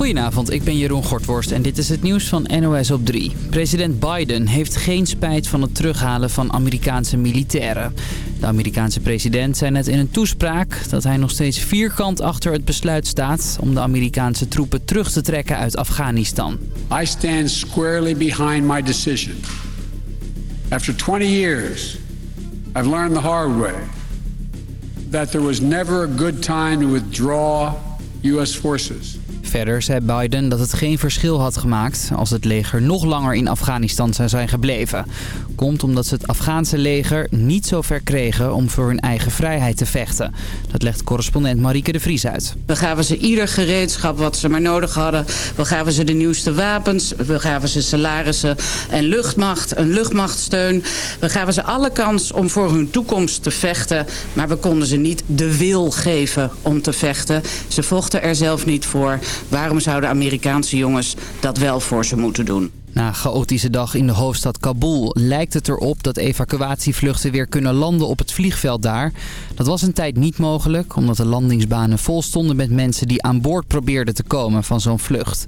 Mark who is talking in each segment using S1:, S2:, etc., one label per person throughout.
S1: Goedenavond, ik ben Jeroen Gortworst en dit is het nieuws van NOS op 3. President Biden heeft geen spijt van het terughalen van Amerikaanse militairen. De Amerikaanse president zei net in een toespraak dat hij nog steeds vierkant achter het besluit staat... om de Amerikaanse troepen terug te trekken uit Afghanistan.
S2: I stand squarely behind my decision. After 20 years, I've learned the hard way that there was never a good time to withdraw U.S. forces.
S1: Verder zei Biden dat het geen verschil had gemaakt als het leger nog langer in Afghanistan zou zijn gebleven. Komt omdat ze het Afghaanse leger niet zo ver kregen om voor hun eigen vrijheid te vechten. Dat legt correspondent Marieke de Vries uit.
S3: We gaven ze ieder gereedschap wat ze maar nodig hadden. We gaven ze de nieuwste wapens. We gaven ze salarissen en luchtmacht, een luchtmachtsteun. We gaven ze alle kans om voor hun toekomst te vechten. Maar we konden ze niet de wil geven om te vechten. Ze vochten er zelf niet voor. Waarom zouden Amerikaanse jongens dat wel voor ze moeten doen?
S1: Na een chaotische dag in de hoofdstad Kabul lijkt het erop dat evacuatievluchten weer kunnen landen op het vliegveld daar. Dat was een tijd niet mogelijk omdat de landingsbanen vol stonden met mensen die aan boord probeerden te komen van zo'n vlucht.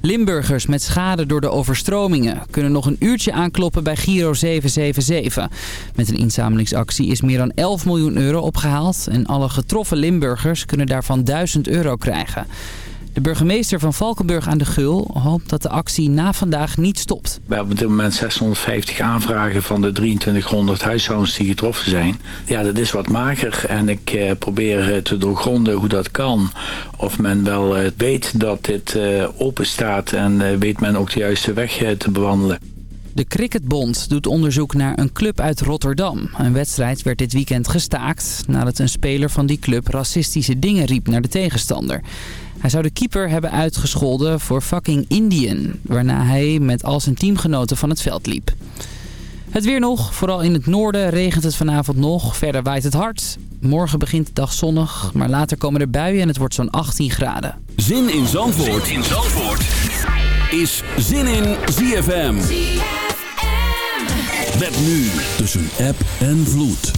S1: Limburgers met schade door de overstromingen kunnen nog een uurtje aankloppen bij Giro 777. Met een inzamelingsactie is meer dan 11 miljoen euro opgehaald en alle getroffen Limburgers kunnen daarvan 1000 euro krijgen. De burgemeester van Valkenburg aan de Geul hoopt dat de actie na vandaag niet stopt.
S4: We hebben op dit moment 650 aanvragen van de 2300 huishoudens die getroffen zijn. Ja, dat is wat mager en ik eh, probeer eh, te doorgronden hoe dat kan. Of men wel eh, weet dat dit open staat en weet men ook de juiste weg te bewandelen.
S1: De Cricketbond doet onderzoek naar een club uit Rotterdam. Een wedstrijd werd dit weekend gestaakt nadat een speler van die club racistische dingen riep naar de tegenstander. Hij zou de keeper hebben uitgescholden voor fucking Indian, waarna hij met al zijn teamgenoten van het veld liep. Het weer nog. Vooral in het noorden regent het vanavond nog. Verder waait het hard. Morgen begint de dag zonnig, maar later komen er buien en het wordt zo'n 18 graden.
S5: Zin in Zandvoort, zin in Zandvoort. is Zin in ZFM. Met nu tussen app en vloed.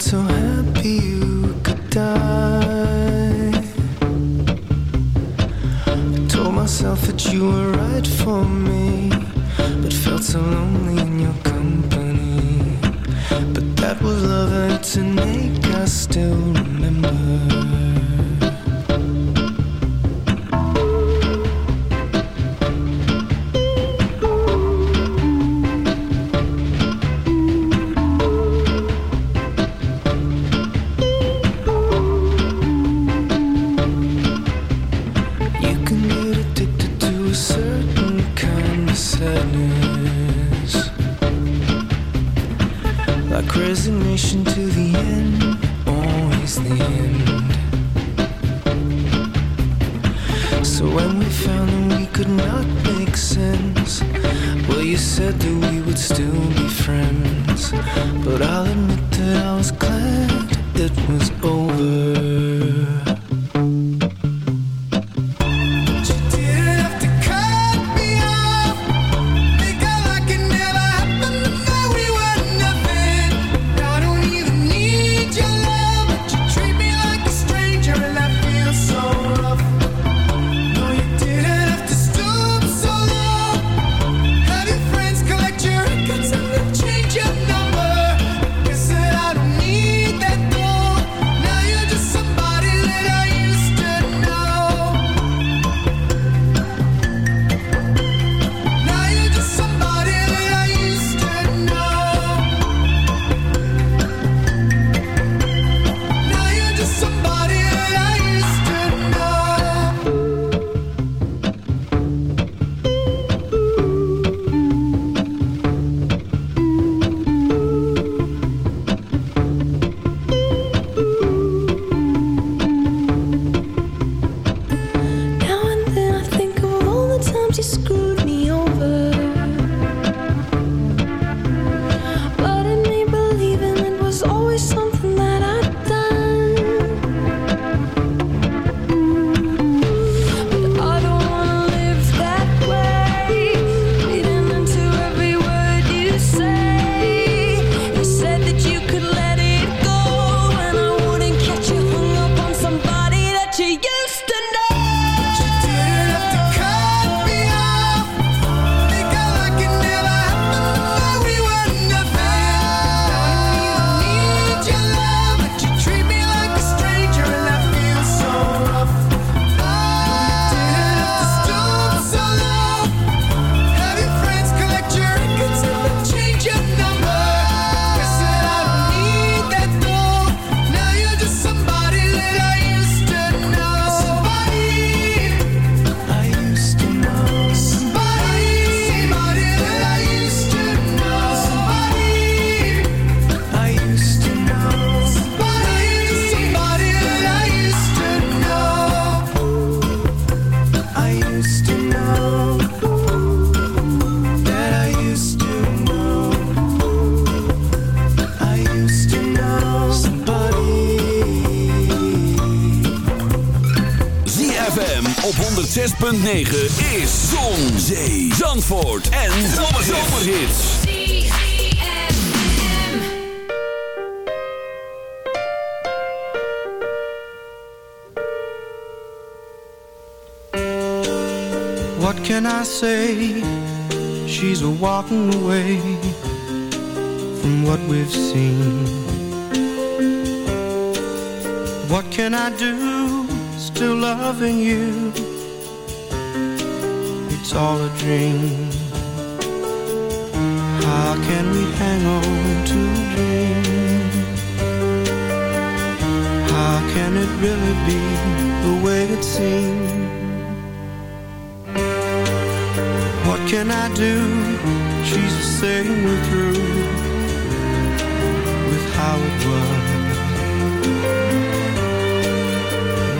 S5: too loving you. It's all a dream. How can we hang on to a dream? How can it really be the way it seems? What can I do? She's the same way through with how it was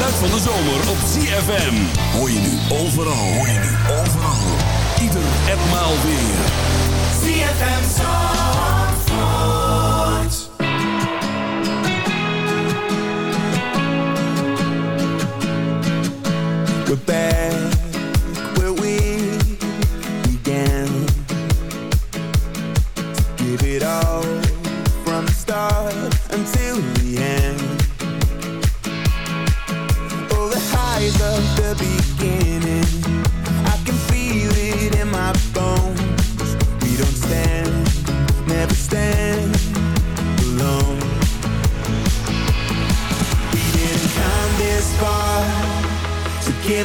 S6: Geluid van de zomer op ZFM. Hoor je nu overal, hoor je nu overal. Ieder en maal weer. ZFM Zandvoort.
S7: We're back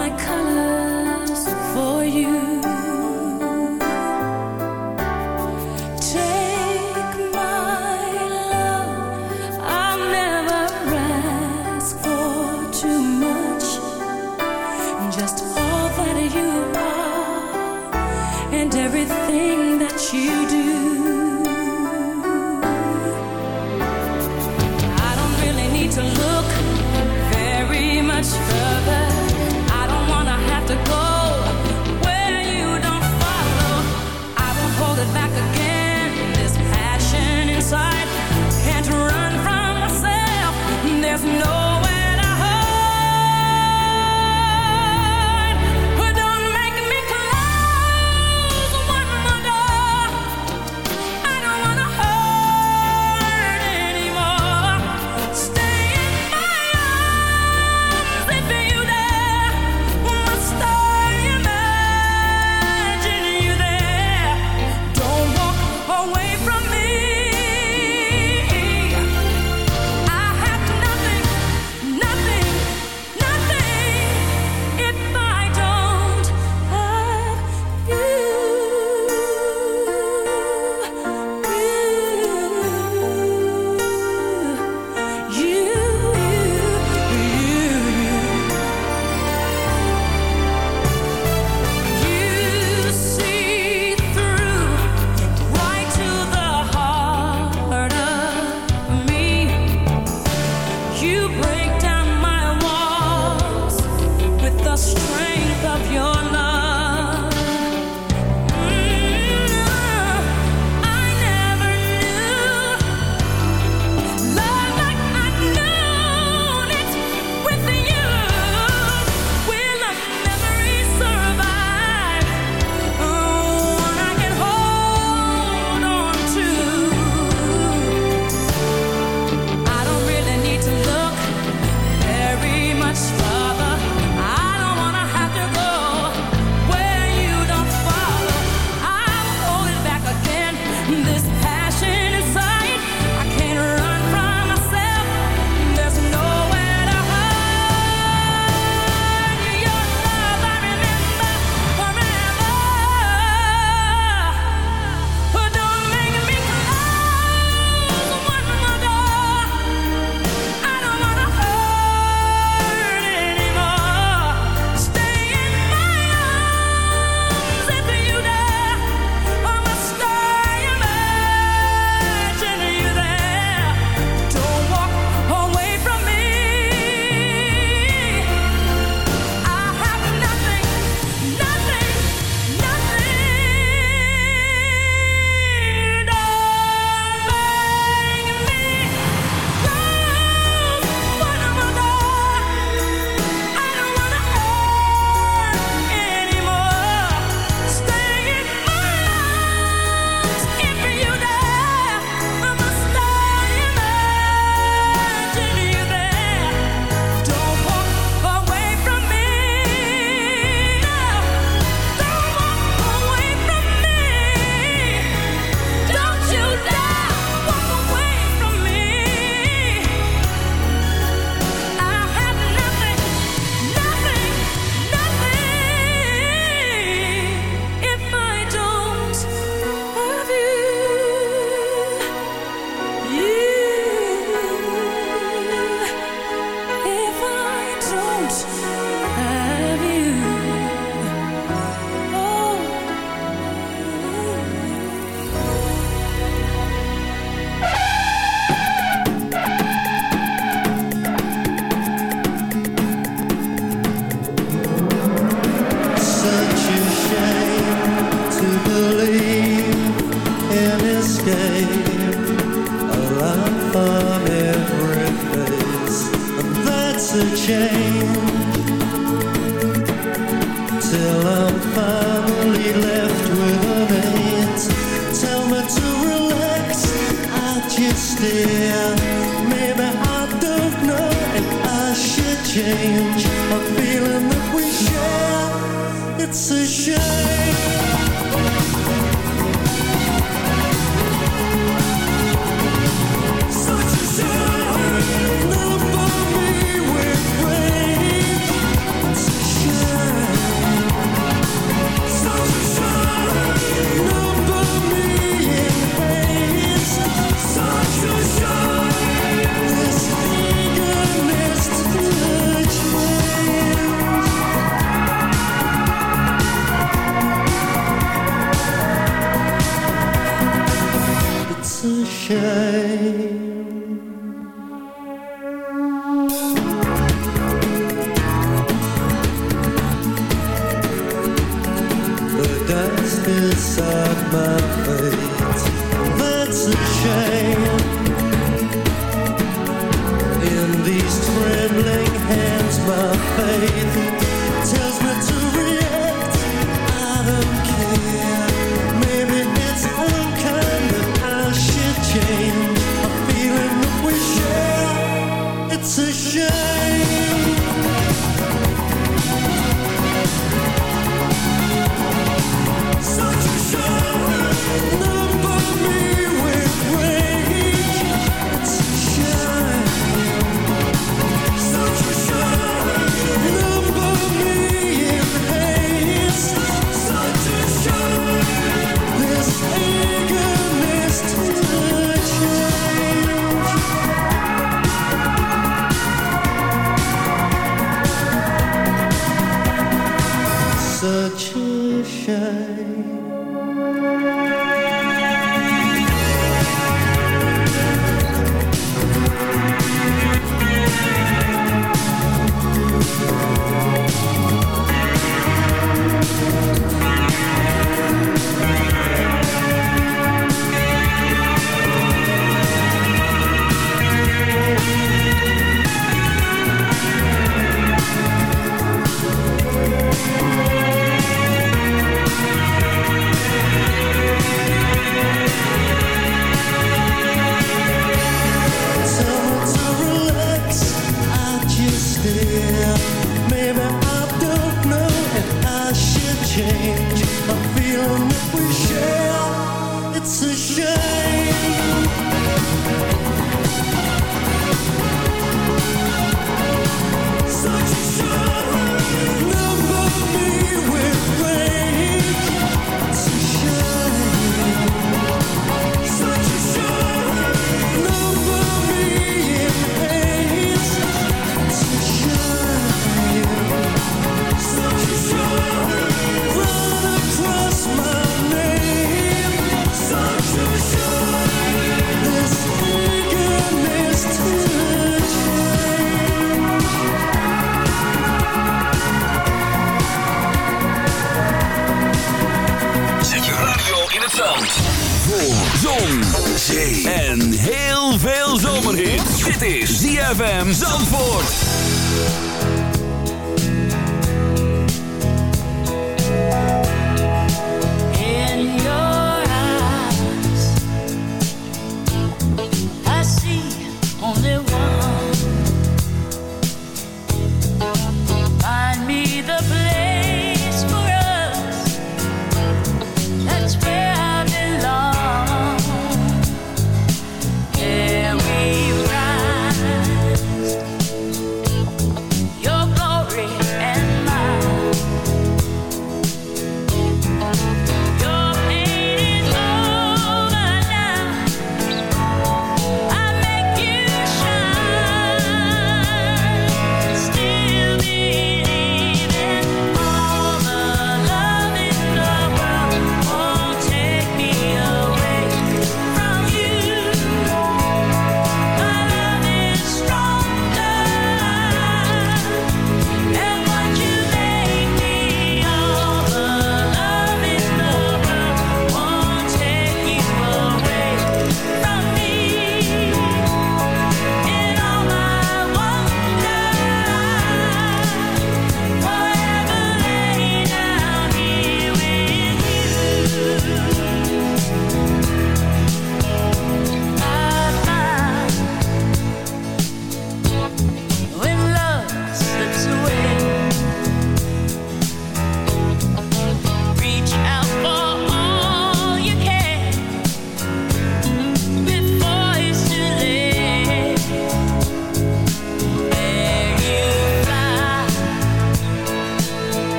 S8: My
S9: colors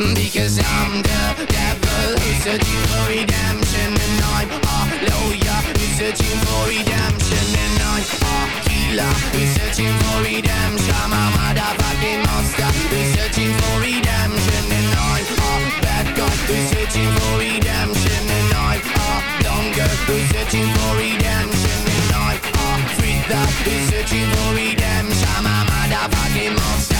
S10: Because I'm the devil who's searching for redemption And I'm a lawyer who's searching for redemption And I'm a healer who's searching for redemption I'm a motherfucking monster who's searching for redemption And I'm a bad guy who's searching for redemption And I'm a dumb who's searching for redemption And I'm a freak that who's searching for redemption I'm a motherfucking monster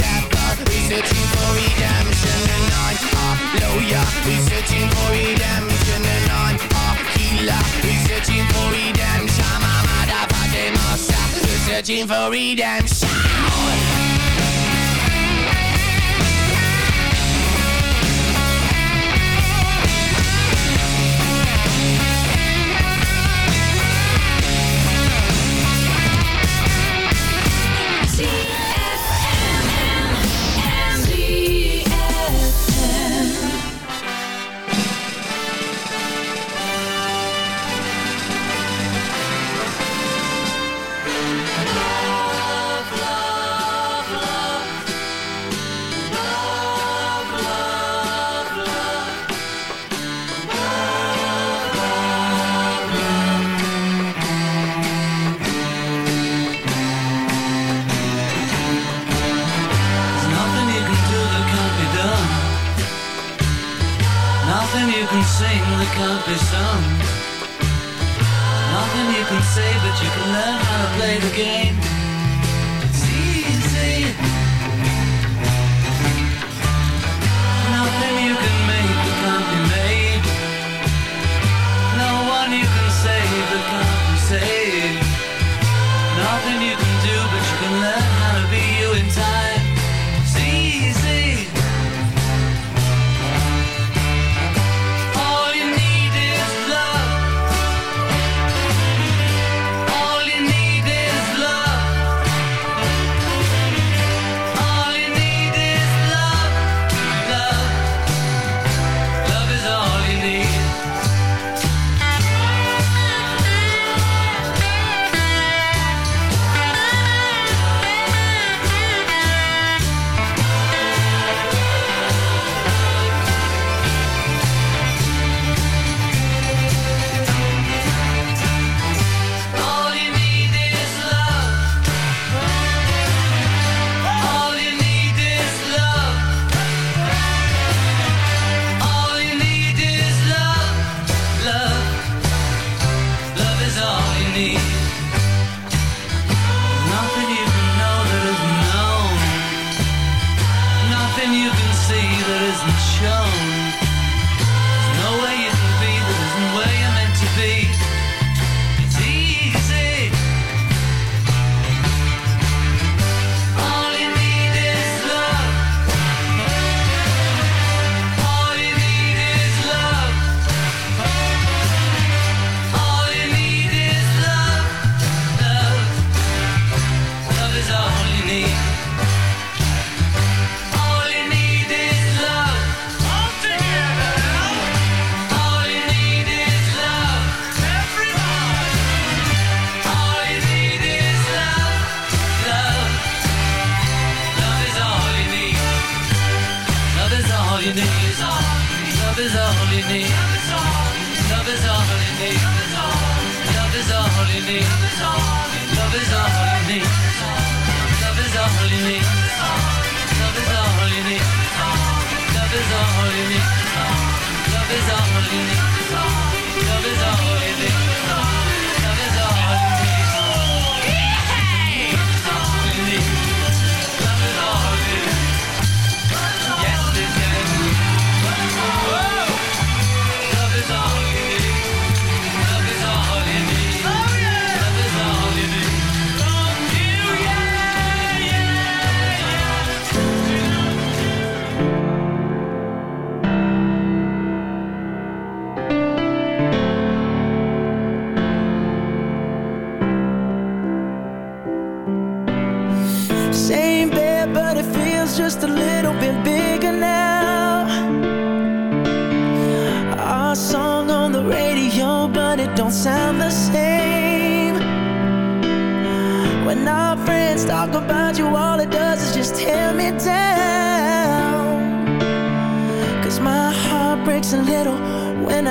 S10: searching for redemption and I'm a lawyer who's searching for redemption and I'm a healer who's searching for redemption. I'm a motherfucking monster who's searching for redemption.
S9: game.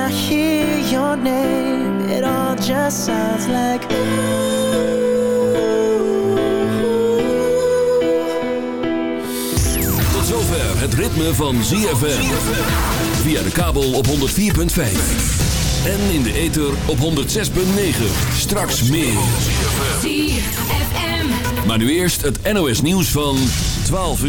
S11: I hear your name. It all just sounds like
S6: Tot zover het ritme van ZFM. Via de kabel op 104.5. En in de ether op 106.9. Straks meer. Maar nu eerst het NOS nieuws van 12 uur.